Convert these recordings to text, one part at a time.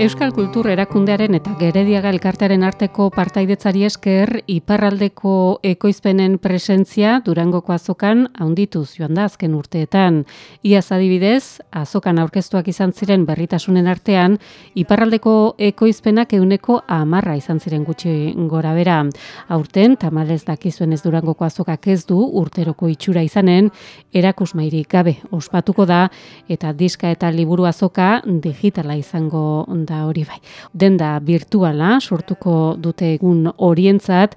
Euskal Kultur erakundearen eta Gerediaga elkartearen arteko partaidetzari esker iparraldeko ekoizpenen presentzia Durangoko azokan haunditu joan da azken urteetan. Iaz adibidez, azokan aurkeztuak izan ziren berritasunen artean, iparraldeko ekoizpenak euneko amarra izan ziren gutxi gora bera. Aurten, tamalez dakizuen ez Durangoko azokak ez du urteroko itxura izanen, erakusmairik gabe ospatuko da, eta diska eta liburu azoka digitala izango da hori bai. Denda virtuala sortuko dute egun horientzat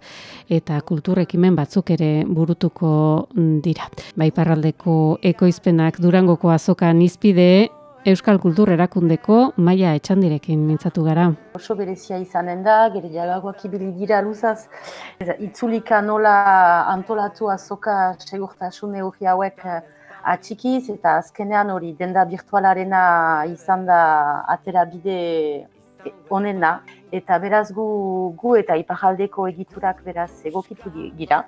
eta kulturrekimen batzuk ere burutuko dira. Bai parraldeko ekoizpenak durangoko azokan izpide Euskal Kultur erakundeko maia etxandirekin mintzatu gara. Oso berezia izanen da, gire jalagoak ibili dira luzaz. Itzulika nola antolatu azoka segurtasun eugi hauek atxikiz eta azkenean hori denda virtualarena izan da atera bide onena eta beraz gu, gu eta ipajaldeko egiturak beraz egokitu gira.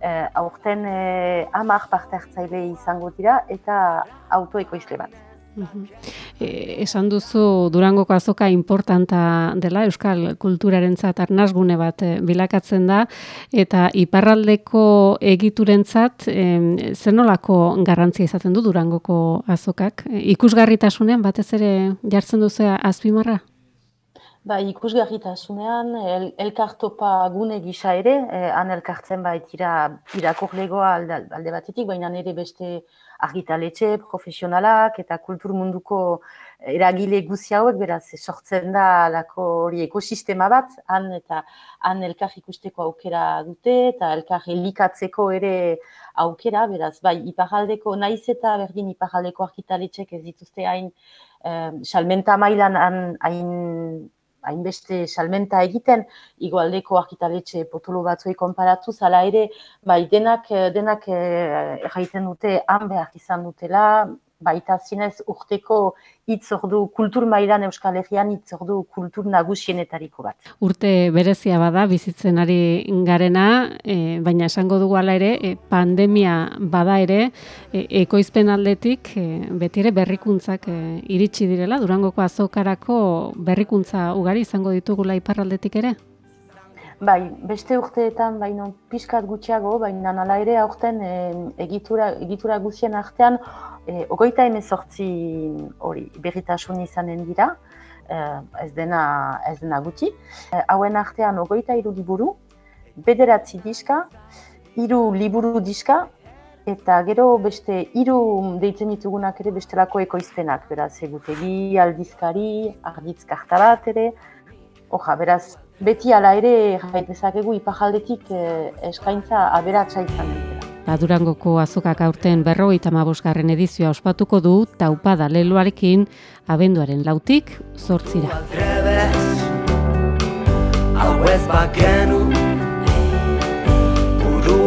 E, aurten e, amak parte hartzaile izango dira eta autoekoizle bat. E, esan duzu Durangoko azoka importanta dela Euskal kulturarentzat arnasgune bat e, bilakatzen da. Eta iparraldeko egiturentzat e, zenolako garrantzia izaten du Durangoko azokak? E, ikusgarritasunean batez ere jartzen duzu azpimarra Ba, ikusgarritasunean, el, elkartopa gune gisa ere, eh, han elkartzen baitira irakorlegoa alde, alde batetik, baina ere beste argitaletxe, profesionalak eta kultur munduko eragile guzi hauek, beraz, sortzen da lako hori ekosistema bat, han eta han elkar ikusteko aukera dute, eta elkar elikatzeko ere aukera, beraz, bai, iparaldeko, naiz eta berdin iparaldeko argitaletxek ez dituzte hain, eh, salmenta mailan hain hainbeste salmenta egiten, igualdeko arkitaletxe potolo batzuei konparatu, zala ere, bai, denak, denak e, dute, han behar izan dutela, baita zinez urteko itzordu kultur mailan Euskal Herrian itzordu kultur nagusienetariko bat. Urte berezia bada bizitzen ari garena, e, baina esango dugu ala ere, e, pandemia bada ere, e, ekoizpen aldetik e, beti ere berrikuntzak e, iritsi direla, durangoko azokarako berrikuntza ugari izango ditugula iparraldetik ere? Bai, beste urteetan baino pixkat gutxiago, baina nala ere aurten e, egitura, egitura guzien artean e, ogoita emezortzi hori berritasun izanen dira, e, ez, dena, ez dena gutxi. E, hauen artean ogoita iru liburu, bederatzi diska, hiru liburu diska, eta gero beste hiru deitzen ditugunak ere bestelako ekoizpenak, beraz egutegi, aldizkari, arditz bat ere, Oja, beraz, beti ala ere jaitezakegu ipajaldetik eh, eskaintza aberatsa izan dira. Badurangoko azokak aurten berroi tamabosgarren edizioa ospatuko du taupada leluarekin abenduaren lautik zortzira. Hau ez bakenu, buru